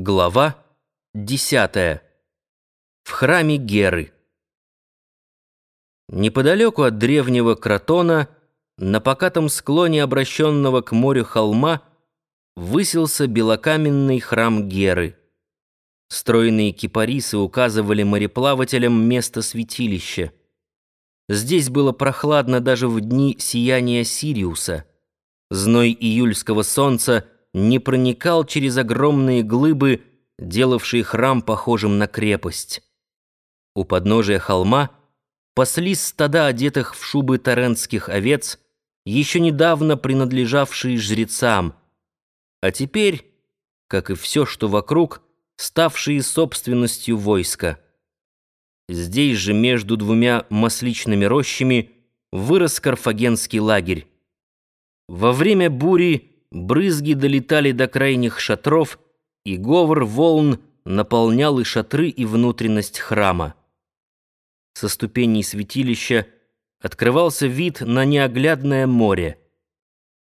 Глава 10. В храме Геры. Неподалеку от древнего Кротона, на покатом склоне обращенного к морю холма, высился белокаменный храм Геры. Стройные кипарисы указывали мореплавателям место святилища. Здесь было прохладно даже в дни сияния Сириуса. Зной июльского солнца — не проникал через огромные глыбы, делавшие храм похожим на крепость. У подножия холма паслись стада одетых в шубы тарентских овец, еще недавно принадлежавшие жрецам, а теперь, как и все, что вокруг, ставшие собственностью войска. Здесь же между двумя масличными рощами вырос карфагенский лагерь. Во время бури брызги долетали до крайних шатров, и говор волн наполнял и шатры, и внутренность храма. Со ступеней святилища открывался вид на неоглядное море.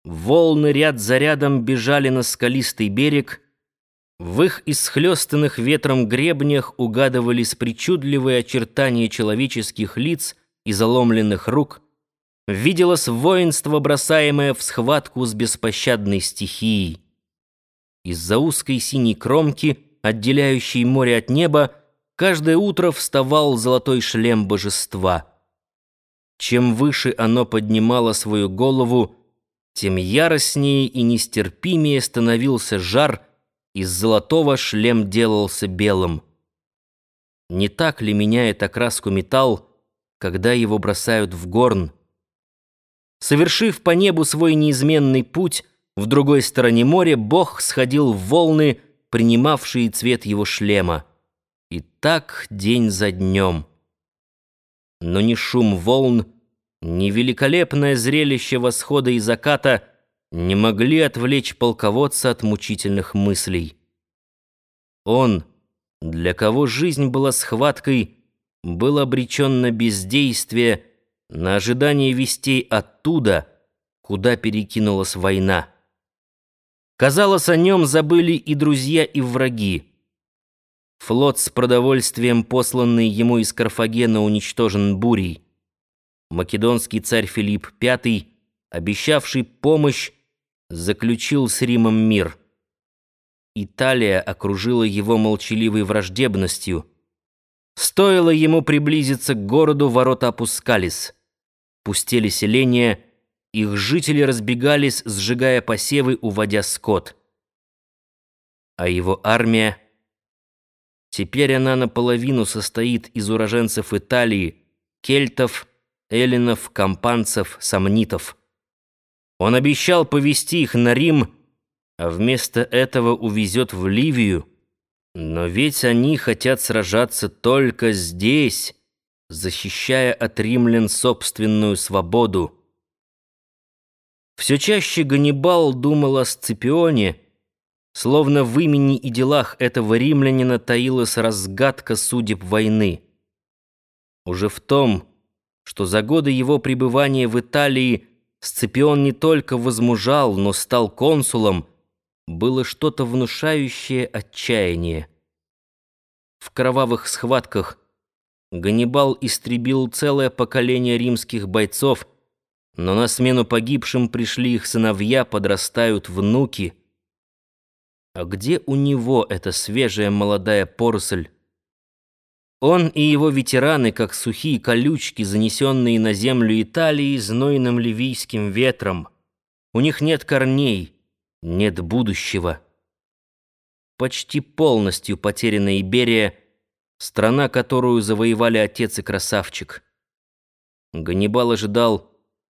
Волны ряд за рядом бежали на скалистый берег, в их исхлёстанных ветром гребнях угадывались причудливые очертания человеческих лиц и заломленных рук — виделось воинство, бросаемое в схватку с беспощадной стихией. Из-за узкой синей кромки, отделяющей море от неба, каждое утро вставал золотой шлем божества. Чем выше оно поднимало свою голову, тем яростнее и нестерпимее становился жар, из золотого шлем делался белым. Не так ли меняет окраску металл, когда его бросают в горн? Совершив по небу свой неизменный путь, в другой стороне моря Бог сходил в волны, принимавшие цвет его шлема. И так день за днем. Но ни шум волн, ни великолепное зрелище восхода и заката не могли отвлечь полководца от мучительных мыслей. Он, для кого жизнь была схваткой, был обречен на бездействие, на ожидание вестей оттуда, куда перекинулась война. Казалось, о нем забыли и друзья, и враги. Флот с продовольствием, посланный ему из Карфагена, уничтожен бурей. Македонский царь Филипп V, обещавший помощь, заключил с Римом мир. Италия окружила его молчаливой враждебностью. Стоило ему приблизиться к городу, ворота опускались. Пустели селения, их жители разбегались, сжигая посевы, уводя скот. А его армия... Теперь она наполовину состоит из уроженцев Италии, кельтов, эллинов, кампанцев, сомнитов. Он обещал повести их на Рим, а вместо этого увезет в Ливию. Но ведь они хотят сражаться только здесь защищая от римлян собственную свободу. Все чаще Ганнибал думал о Сципионе, словно в имени и делах этого римлянина таилась разгадка судеб войны. Уже в том, что за годы его пребывания в Италии Сципион не только возмужал, но стал консулом, было что-то внушающее отчаяние. В кровавых схватках Ганнибал истребил целое поколение римских бойцов, но на смену погибшим пришли их сыновья, подрастают внуки. А где у него эта свежая молодая поросль? Он и его ветераны, как сухие колючки, занесенные на землю Италии знойным ливийским ветром. У них нет корней, нет будущего. Почти полностью потеряна Иберия — Страна, которую завоевали отец и красавчик. Ганнибал ожидал,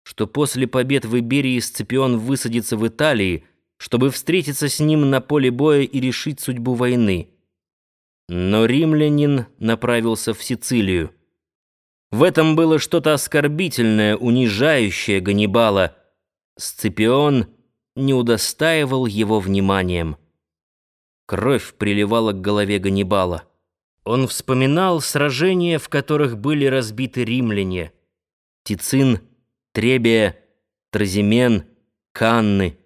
что после побед в Иберии Сципион высадится в Италии, чтобы встретиться с ним на поле боя и решить судьбу войны. Но римлянин направился в Сицилию. В этом было что-то оскорбительное, унижающее Ганнибала. Сципион не удостаивал его вниманием. Кровь приливала к голове Ганнибала. Он вспоминал сражения, в которых были разбиты римляне. Тицин, Требия, Тразимен, Канны.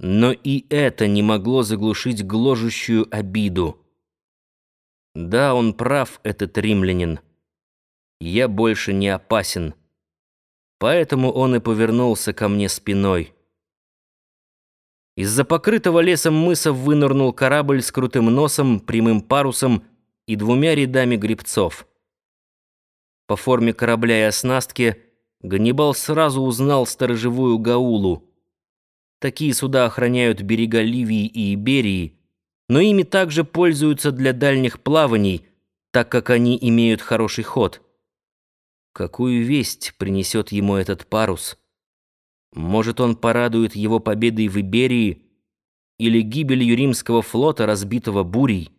Но и это не могло заглушить гложущую обиду. Да, он прав, этот римлянин. Я больше не опасен. Поэтому он и повернулся ко мне спиной. Из-за покрытого лесом мыса вынырнул корабль с крутым носом, прямым парусом и двумя рядами гребцов. По форме корабля и оснастке Ганнибал сразу узнал сторожевую Гаулу. Такие суда охраняют берега Ливии и Иберии, но ими также пользуются для дальних плаваний, так как они имеют хороший ход. Какую весть принесет ему этот парус? Может, он порадует его победой в Иберии или гибелью римского флота, разбитого бурей?